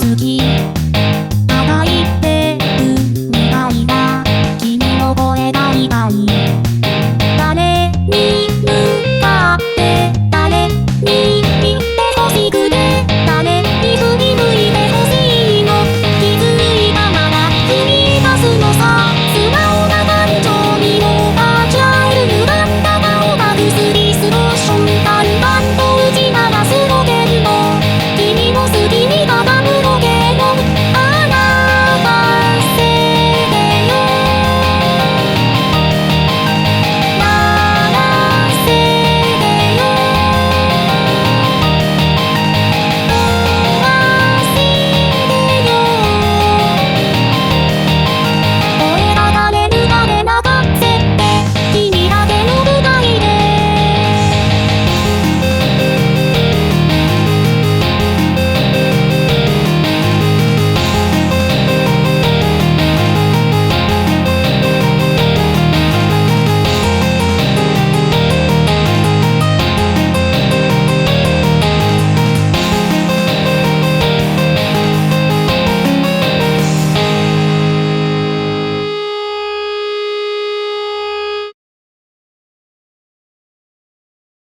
好き。